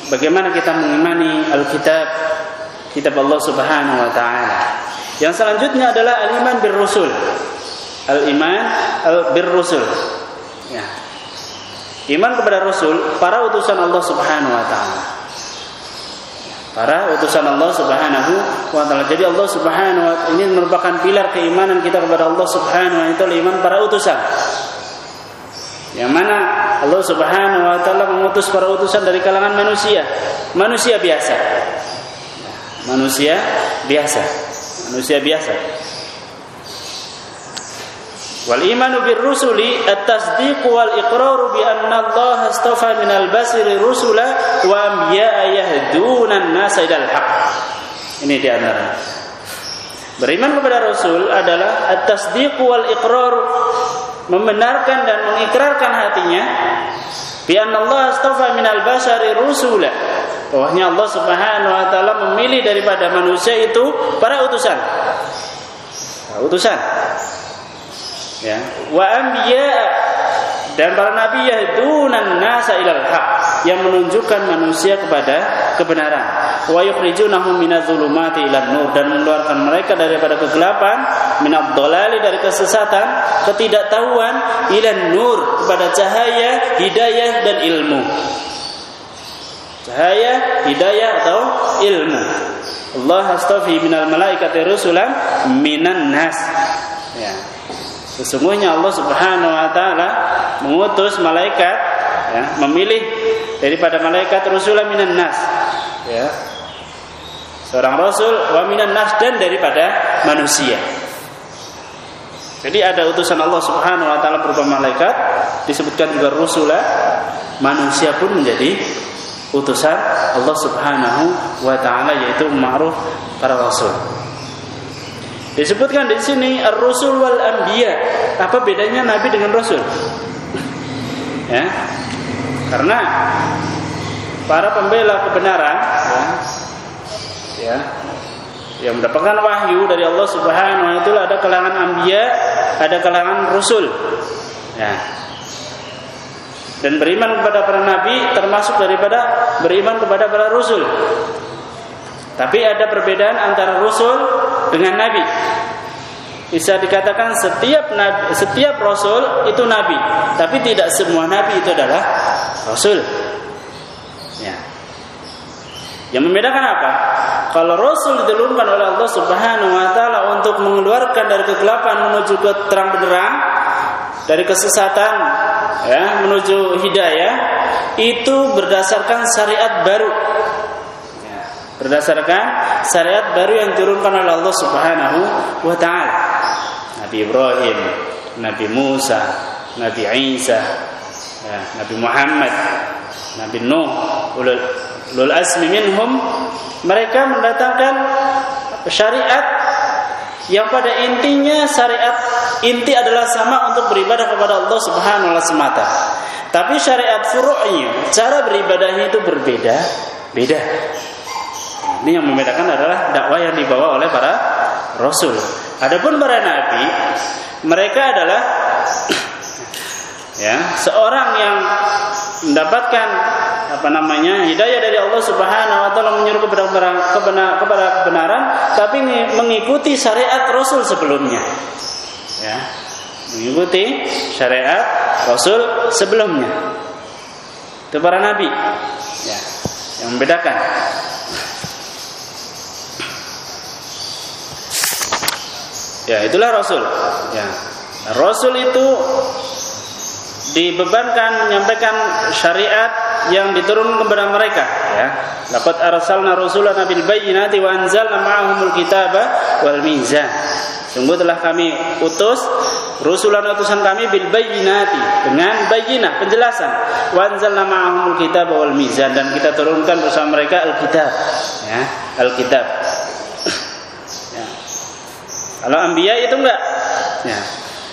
bagaimana kita mengimani Alkitab, kitab Allah Subhanahu Wa Taala. Yang selanjutnya adalah al-iman bir rusul. Al-iman bir rusul. Ya. Iman kepada rasul, para utusan Allah Subhanahu wa taala. Para utusan Allah Subhanahu wa taala. Jadi Allah Subhanahu wa ini merupakan pilar keimanan kita kepada Allah Subhanahu wa taala iman para utusan. Yang mana Allah Subhanahu wa taala mengutus para utusan dari kalangan manusia, manusia biasa. Manusia biasa manusia biasa. Wal imanu bir rusuli at-tasdiq wal iqraru bi anna Allah astafa min al-basri rusula wa anbiya'a yahduna an-nasa ilal haq. Ini di antara. Beriman kepada Rasul adalah at-tasdiq wal iqrar membenarkan dan mengikrarkan hatinya bi anna Allah astafa min al-basari rusula bahwasanya Allah Subhanahu wa taala memilih daripada manusia itu para utusan. Nah, utusan. Ya, wa anbiya dan para nabi yahdunan nasa ilal haq yang menunjukkan manusia kepada kebenaran wa yukhrijunahum minadh-dhulumati ilan nur dan mengeluarkan mereka daripada kegelapan minadh dhalali dari kesesatan ketidaktahuan ilan nur kepada cahaya hidayah dan ilmu Cahaya, hidayah atau ilmu. Allah astafi minal malaikati rusulan minan nas. Ya. Sesungguhnya Allah Subhanahu wa taala mengutus malaikat ya, memilih daripada malaikat rusulan minan nas. Ya. Seorang rasul wa minan nas dan daripada manusia. Jadi ada utusan Allah Subhanahu wa taala berupa malaikat, disebutkan juga rusula, manusia pun menjadi utusan Allah Subhanahu wa taala yaitu ma'ruf para rasul. Disebutkan di sini ar-rusul wal anbiya. Apa bedanya nabi dengan rasul? Ya. Karena para pembela kebenaran ya, ya yang mendapatkan wahyu dari Allah Subhanahu wa taala ada kalangan anbiya, ada kalangan rasul. Ya, dan beriman kepada para nabi termasuk daripada beriman kepada para rasul. Tapi ada perbedaan antara rasul dengan nabi. Bisa dikatakan setiap nabi, setiap rasul itu nabi, tapi tidak semua nabi itu adalah rasul. Ya. Yang membedakan apa? Kalau Rasul diturunkan oleh Allah Subhanahu wa taala untuk mengeluarkan dari kegelapan menuju ke terang benderang, dari kesesatan ya menuju hidayah itu berdasarkan syariat baru berdasarkan syariat baru yang diturunkan oleh Allah Subhanahu wa taala Nabi Ibrahim Nabi Musa Nabi Isa ya, Nabi Muhammad Nabi Nuh ulul, ulul azmi minhum mereka mendatangkan syariat yang pada intinya syariat inti adalah sama untuk beribadah kepada Allah Subhanahu wa taala semata. Tapi syariat furu'nya, cara beribadahnya itu berbeda, beda. Ini yang membedakan adalah dakwah yang dibawa oleh para rasul. Adapun para nabi, mereka adalah ya, seorang yang mendapatkan apa namanya hidayah dari Allah Subhanahu wa taala menyuruh kepada kebenaran, kepada kebenaran tapi mengikuti syariat Rasul sebelumnya. Ya mengikuti syariat Rasul sebelumnya. Itu para nabi. Ya yang membedakan ya itulah Rasul. Ya. Rasul itu dibebankan menyampaikan syariat yang diturunkan kepada mereka. Ya. Laqad arsalna rasulana bil bayyinati wa anzalna ma'ahumul kitaba wal mizan. Sungguh telah kami utus rusulan utusan kami bil bayyinati dengan bayyinah penjelasan. Wa anzalna ma'ahumul kitaba wal mizan dan kita turunkan bersama mereka al-kitab. Ya al-kitab. Kalau anbiya itu enggak ya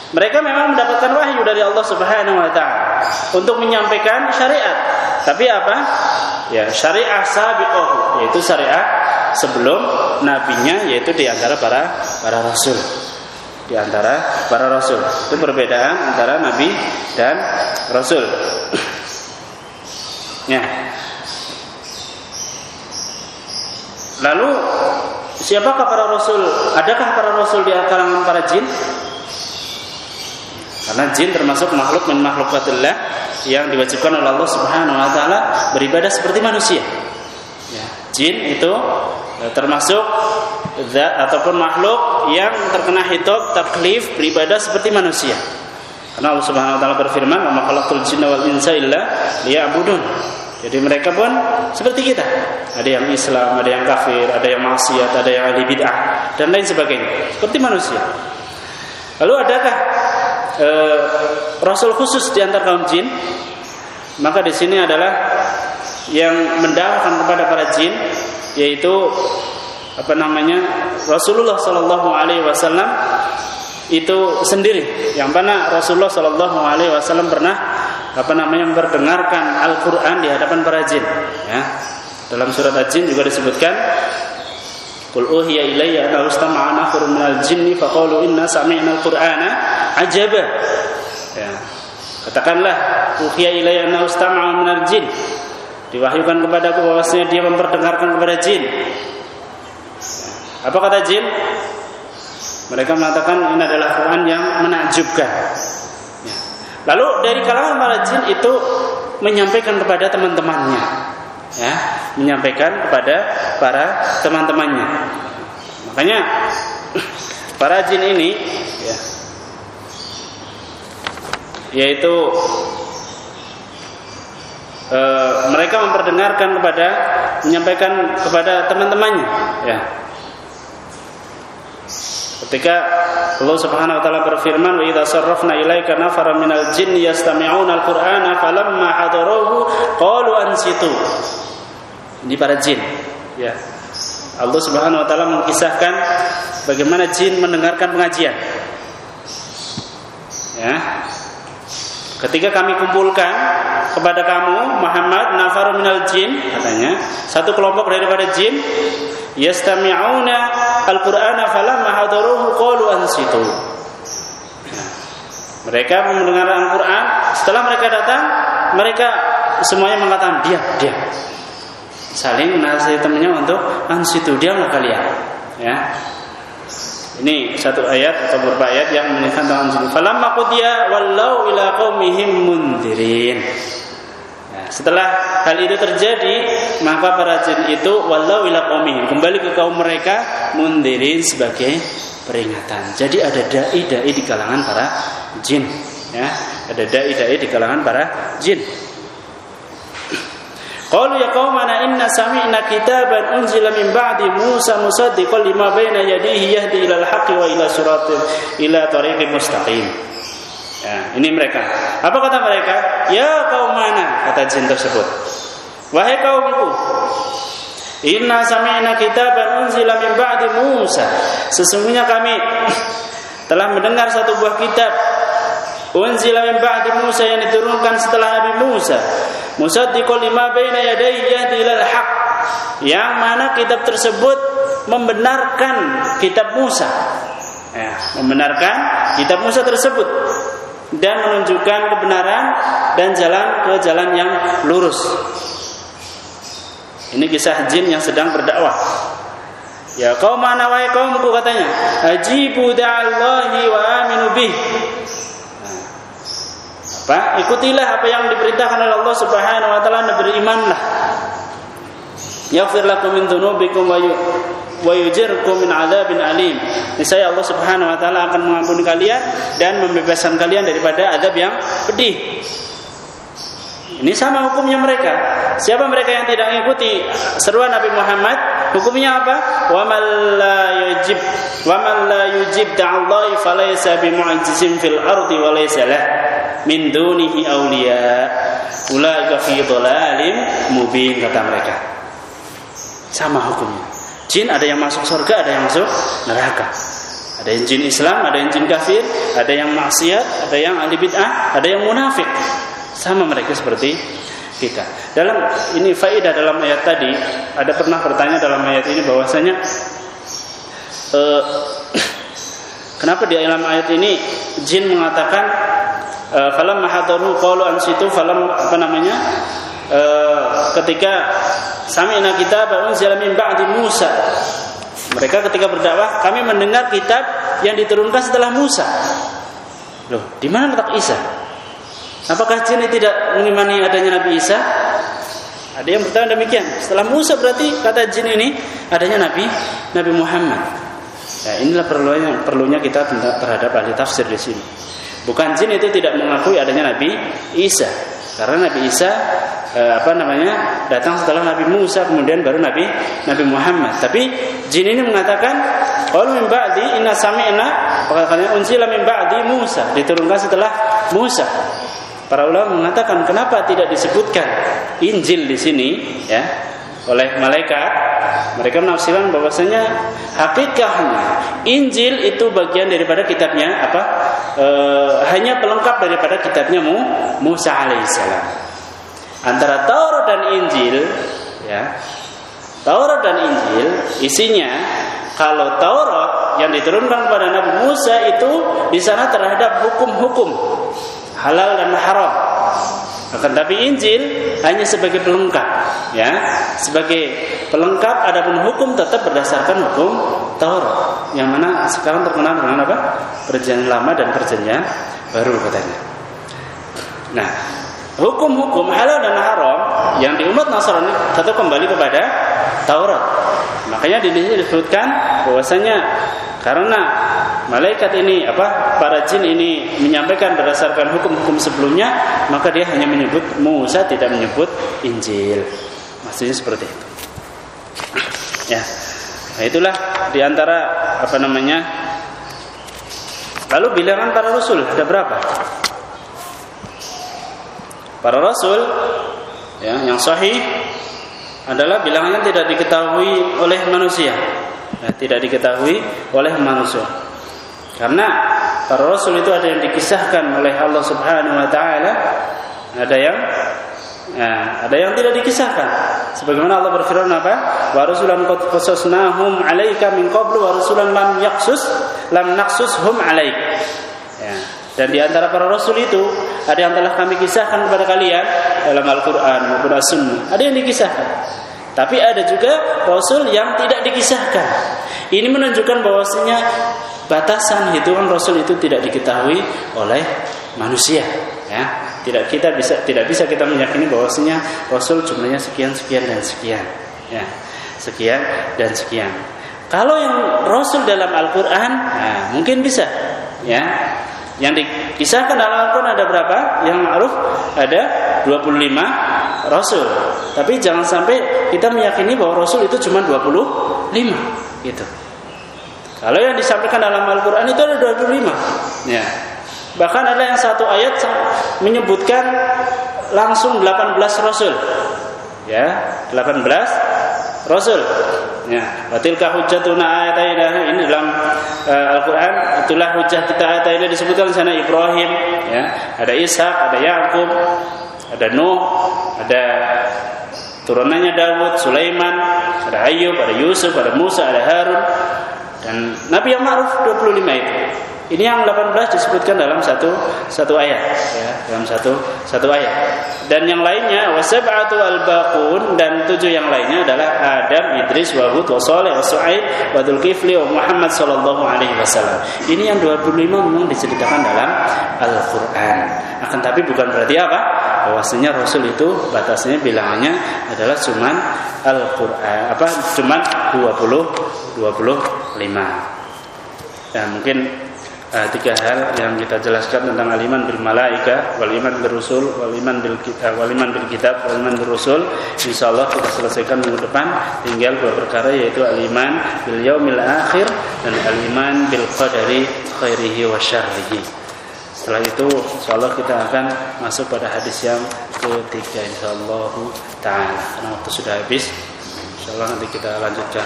mereka memang mendapatkan wahyu dari Allah Subhanahu wa taala untuk menyampaikan syariat. Tapi apa? Ya, syariah sabiqah yaitu syariat sebelum nabinya yaitu di antara para para rasul. Di antara para rasul. Itu perbedaan antara nabi dan rasul. ya. Lalu siapakah para rasul? Adakah para rasul di kalangan para jin? Karena jin termasuk makhluk min makhlukatillah yang diwajibkan oleh Allah Subhanahu wa taala beribadah seperti manusia. Ya, jin itu e, termasuk zat ataupun makhluk yang terkena hitop taklif beribadah seperti manusia. Karena Allah Subhanahu wa taala berfirman, "Wa ma khalaqtul jinna wal insa illa liya'budun." Jadi mereka pun seperti kita. Ada yang Islam, ada yang kafir, ada yang maksiat, ada yang ahli bid'ah dan lain sebagainya. Seperti manusia. Lalu adakah e, rasul khusus di antara kaum jin? Maka di sini adalah yang mendakwakan kepada para jin yaitu apa namanya Rasulullah Shallallahu Alaihi Wasallam itu sendiri yang mana Rasulullah Shallallahu Alaihi Wasallam pernah apa namanya mendengarkan Al-Quran di hadapan para jin ya dalam surat Al-Jin juga disebutkan Qul uhiya ilayya anna ustama'a nafarun minal jinni faqalu inna sami'na al-Qur'ana ajaba. Ya. Katakanlah uhiya ilayya anna ustama'a minal jin. Diwahyukan kepadaku bahwasanya dia memperdengarkan kepada jin. Apa kata jin? Mereka mengatakan ini adalah Quran yang menakjubkan. Lalu dari kalangan para jin itu menyampaikan kepada teman-temannya. Ya menyampaikan kepada para teman-temannya. Makanya para jin ini ya yaitu e, mereka memperdengarkan kepada menyampaikan kepada teman-temannya. Ya Ketika Allah Subhanahu wa taala berfirman, "Wa idza sarrafna ilaika nafaran minal jin yastami'una al-Qur'ana falamma hadaruhu qalu ansitu." Ini para jin, ya. Allah Subhanahu wa taala mengisahkan bagaimana jin mendengarkan pengajian. Ya. Ketika kami kumpulkan kepada kamu Muhammad nafaru minal jin katanya, satu kelompok daripada jin yastami'una al-Qur'ana falamma hadaruhu ansitu. Mereka mendengar Al-Qur'an, setelah mereka datang, mereka semuanya mengatakan diam, diam. Saling nasihat temannya untuk ansitu, diamlah kalian. Ya. Ini satu ayat atau beberapa ayat yang menunjukkan tentang jin. Falamma qudiya wallau ila qaumihim mundirin. Setelah hal itu terjadi, maka para jin itu walau ila qaumihim, kembali ke kaum mereka mundirin sebagai peringatan. Jadi ada dai-dai di kalangan para jin, ya. Ada dai-dai di kalangan para jin. Qalu ya qaumana inna sami'na kitaban unzila min ba'di Musa musaddiqan lima baina yadihi yahdi ila al-haqqi wa ila siratin ila tariqin mustaqim. Ya, ini mereka. Apa kata mereka? Ya kaum mana? Kata jin tersebut. Wahai kaumku, Inna sami'na kitaban unzila min ba'di Musa. Sesungguhnya kami telah mendengar satu buah kitab unzila min ba'di Musa yang diturunkan setelah Nabi Musa. Musaddiqul lima baina yadayhi yahdi ilal haq. Yang mana kitab tersebut membenarkan kitab Musa. Ya, membenarkan kitab Musa tersebut dan menunjukkan kebenaran dan jalan ke jalan yang lurus. Ini kisah jin yang sedang berdakwah. Ya kaum mana wahai kaumku katanya, ajibu da'allahi wa aminu bih. Nah, apa? Ikutilah apa yang diperintahkan oleh Allah Subhanahu wa taala dan berimanlah. Yaghfir lakum min dzunubikum wa wa yujirkum min adzabin alim. Niscaya Allah Subhanahu wa taala akan mengampuni kalian dan membebaskan kalian daripada azab yang pedih. Ini sama hukumnya mereka. Siapa mereka yang tidak mengikuti seruan Nabi Muhammad? Hukumnya apa? Wa man la yujib wa man la yujib da'allahi falaysa bimu'jizin fil ardi wa laysa lah min dunihi awliya. Ulaika fi dhalalin mubin kata mereka. Sama hukumnya. Jin ada yang masuk surga, ada yang masuk neraka. Ada yang jin Islam, ada yang jin kafir, ada yang maksiat, ada yang ahli bid'ah, ada yang munafik. Sama mereka seperti kita. Dalam ini faedah dalam ayat tadi ada pernah bertanya dalam ayat ini bahwasanya eh, kenapa di dalam ayat ini jin mengatakan eh, falam mahadaru qalu ansitu falam apa namanya eh, ketika sami'na kita unzila min ba'di Musa. Mereka ketika berdakwah kami mendengar kitab yang diturunkan setelah Musa. Loh di mana letak Isa Apakah jin tidak mengimani adanya Nabi Isa? Ada yang bertanya demikian. Setelah Musa berarti kata jin ini adanya Nabi Nabi Muhammad. Ya, inilah perlunya perlunya kita terhadap ahli tafsir di sini. Bukan jin itu tidak mengakui adanya Nabi Isa. Karena Nabi Isa eh, apa namanya datang setelah Nabi Musa kemudian baru Nabi Nabi Muhammad. Tapi jin ini mengatakan kalau min ba'di inna sami'na katanya unzila min ba'di Musa diturunkan setelah Musa. Para ulama mengatakan kenapa tidak disebutkan Injil di sini ya oleh malaikat? Mereka menafsirkan bahwasanya hakikatnya Injil itu bagian daripada kitabnya apa? E, hanya pelengkap daripada kitabnya Musa alaihissalam. Antara Taurat dan Injil ya Taurat dan Injil isinya kalau Taurat yang diturunkan kepada Nabi Musa itu di sana terhadap hukum-hukum halal dan haram. Akan tapi Injil hanya sebagai pelengkap, ya, sebagai pelengkap. Adapun hukum tetap berdasarkan hukum Taurat, yang mana sekarang terkenal dengan apa? Perjanjian lama dan perjanjian baru katanya. Nah, hukum-hukum halal dan haram yang di umat Nasrani tetap kembali kepada Taurat. Makanya di sini disebutkan bahwasanya karena malaikat ini apa para jin ini menyampaikan berdasarkan hukum-hukum sebelumnya, maka dia hanya menyebut Musa tidak menyebut Injil. Maksudnya seperti itu. Ya. Nah, itulah di antara apa namanya Lalu bilangan para rasul ada berapa? Para rasul ya, yang sahih adalah bilangannya tidak diketahui oleh manusia ya, tidak diketahui oleh manusia. Karena para rasul itu ada yang dikisahkan oleh Allah Subhanahu wa taala, ada yang ya, ada yang tidak dikisahkan. Sebagaimana Allah berfirman apa? Wa rasulan qad qasasnahum 'alaika min qablu wa lam yaqsus lam naqsushum 'alaik. Ya. Dan di antara para rasul itu ada yang telah kami kisahkan kepada kalian dalam Al-Qur'an maupun As-Sunnah. Ada yang dikisahkan. Tapi ada juga rasul yang tidak dikisahkan. Ini menunjukkan bahwasanya batasan hitungan rasul itu tidak diketahui oleh manusia, ya. Tidak kita bisa tidak bisa kita meyakini bahwasanya rasul jumlahnya sekian sekian dan sekian, ya. Sekian dan sekian. Kalau yang rasul dalam Al-Qur'an, nah, mungkin bisa, ya. Yang dikisahkan dalam Al-Quran ada berapa? Yang ma'ruf ada 25 Rasul. Tapi jangan sampai kita meyakini bahwa Rasul itu cuma 25 gitu. Kalau yang disampaikan dalam Al-Quran itu ada 25 ya. Bahkan ada yang satu ayat menyebutkan langsung 18 Rasul. Ya 18 Rasul. Ya, batilkah hujjatuna ayataina ini dalam uh, Al-Qur'an itulah hujjah kita ayataina disebutkan sana Ibrahim. Ya, ada Ishak, ada Yakub, ada Nuh, ada turunannya Dawud, Sulaiman, ada Ayub, ada Yusuf, ada Musa, ada Harun dan Nabi yang ma'ruf 25 itu. Ini yang 18 disebutkan dalam satu satu ayat ya, dalam satu satu ayat. Dan yang lainnya wasab'atu al-baqun dan tujuh yang lainnya adalah Adam, Idris, wa Hud, wa Saleh, wa Su'aib, Muhammad sallallahu alaihi wasallam. Ini yang 25 memang diceritakan dalam Al-Qur'an. Akan tapi bukan berarti apa? Bahwasanya Rasul itu batasnya bilangannya adalah cuman Al-Qur'an apa cuman 20 25. Dan mungkin uh, tiga hal yang kita jelaskan tentang aliman bil malaika, wal iman bil rusul, wal iman bil kitab, wal iman bil kitab, wal bil rusul. Insyaallah kita selesaikan minggu depan. Tinggal dua perkara yaitu aliman bil yaumil akhir dan aliman bil qadari khairihi wa syarrihi. Setelah itu insyaallah kita akan masuk pada hadis yang ketiga insyaallah taala. Karena waktu sudah habis. Insyaallah nanti kita lanjutkan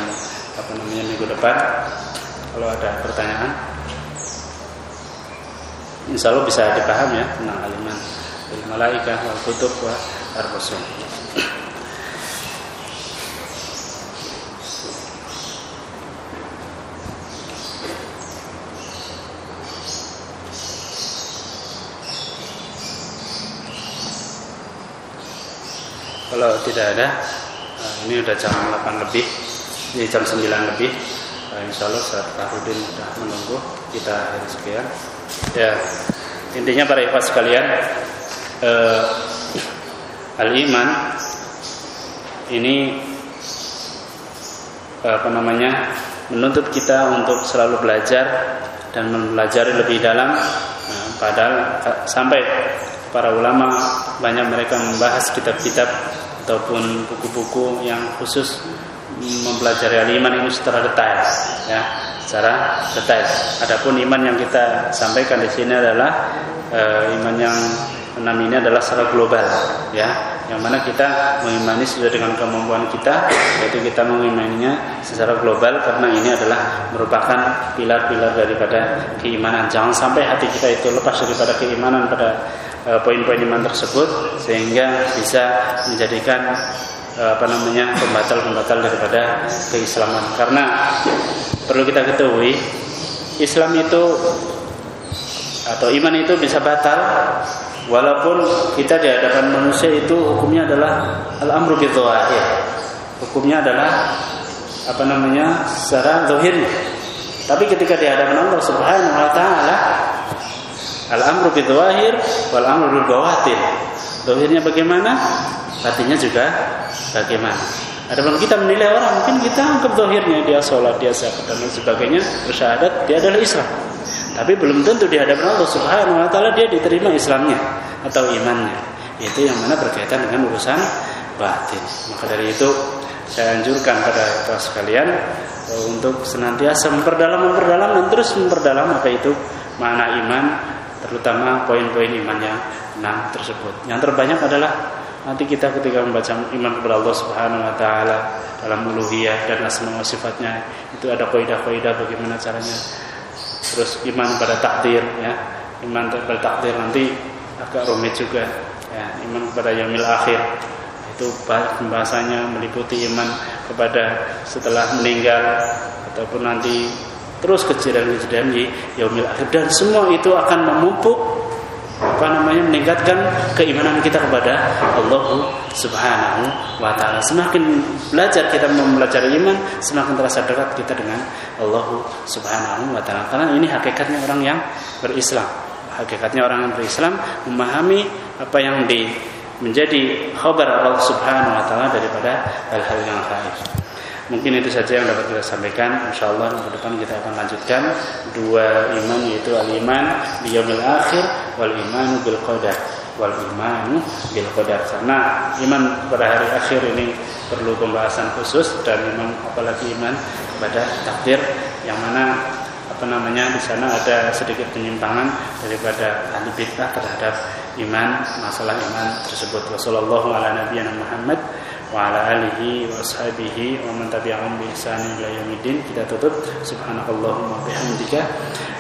apa namanya minggu depan. Kalau ada pertanyaan insya Allah bisa dipaham ya tentang aliman bil malaikah wal kutub. Kalau tidak ada, eh, ini udah jam 8 lebih, ini jam 9 lebih. Eh, insya Allah saat Farudin sudah menunggu kita hari sekian. Ya, intinya para ikhwas sekalian, eh, al-iman ini apa namanya menuntut kita untuk selalu belajar dan mempelajari lebih dalam. Nah, padahal sampai para ulama banyak mereka membahas kitab-kitab ataupun buku-buku yang khusus mempelajari al-iman ini secara detail ya secara detail. Adapun iman yang kita sampaikan di sini adalah e, iman yang enam ini adalah secara global, ya, yang mana kita mengimani sesuai dengan kemampuan kita, yaitu kita mengimaninya secara global karena ini adalah merupakan pilar-pilar daripada keimanan. Jangan sampai hati kita itu lepas daripada keimanan pada poin-poin iman tersebut sehingga bisa menjadikan e, apa namanya pembatal-pembatal daripada keislaman. Karena perlu kita ketahui Islam itu atau iman itu bisa batal walaupun kita di hadapan manusia itu hukumnya adalah al-amru bidzahir. Hukumnya adalah apa namanya? secara zahir. Tapi ketika di hadapan Allah Subhanahu wa taala al-amru bidzahir wal amru bil bawatin. Zahirnya bagaimana? Artinya juga bagaimana. Adapun kita menilai orang, mungkin kita anggap dohirnya dia sholat, dia zakat dan lain sebagainya, bersyahadat dia adalah Islam. Tapi belum tentu di hadapan Allah Subhanahu Wa Taala dia diterima Islamnya atau imannya. Itu yang mana berkaitan dengan urusan batin. Maka dari itu saya anjurkan pada kelas sekalian eh, untuk senantiasa memperdalam, memperdalam dan terus memperdalam apa itu makna iman, terutama poin-poin iman yang enam tersebut. Yang terbanyak adalah Nanti kita ketika membaca iman kepada Allah Subhanahu wa taala dalam uluhiyah dan asma wa sifatnya itu ada kaidah-kaidah bagaimana caranya. Terus iman pada takdir ya. Iman pada takdir nanti agak rumit juga ya. Iman kepada yaumil akhir itu pembahasannya meliputi iman kepada setelah meninggal ataupun nanti terus kejadian-kejadian di yaumil akhir dan semua itu akan memupuk apa namanya meningkatkan keimanan kita kepada Allah Subhanahu wa taala. Semakin belajar kita mempelajari iman, semakin terasa dekat kita dengan Allah Subhanahu wa taala. Karena ini hakikatnya orang yang berislam. Hakikatnya orang yang berislam memahami apa yang di menjadi khabar Allah Subhanahu wa taala daripada hal-hal yang gaib. Mungkin itu saja yang dapat kita sampaikan. Insya Allah ke depan kita akan lanjutkan dua iman yaitu al-iman biyamil akhir wal iman bil qadar wal iman bil qadar. Karena iman pada hari akhir ini perlu pembahasan khusus dan iman apalagi iman kepada takdir yang mana apa namanya di sana ada sedikit penyimpangan daripada ahli bid'ah terhadap iman masalah iman tersebut. Wassalamualaikum wa ala alihi wa ashabihi wa man tabi'ahum bi ihsan ila yaumiddin. Kita tutup. Subhanakallahumma bihamdika.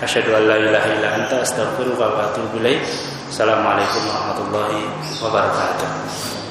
Asyhadu an la ilaha illa anta astaghfiruka wa atubu ilaik. Assalamualaikum warahmatullahi wabarakatuh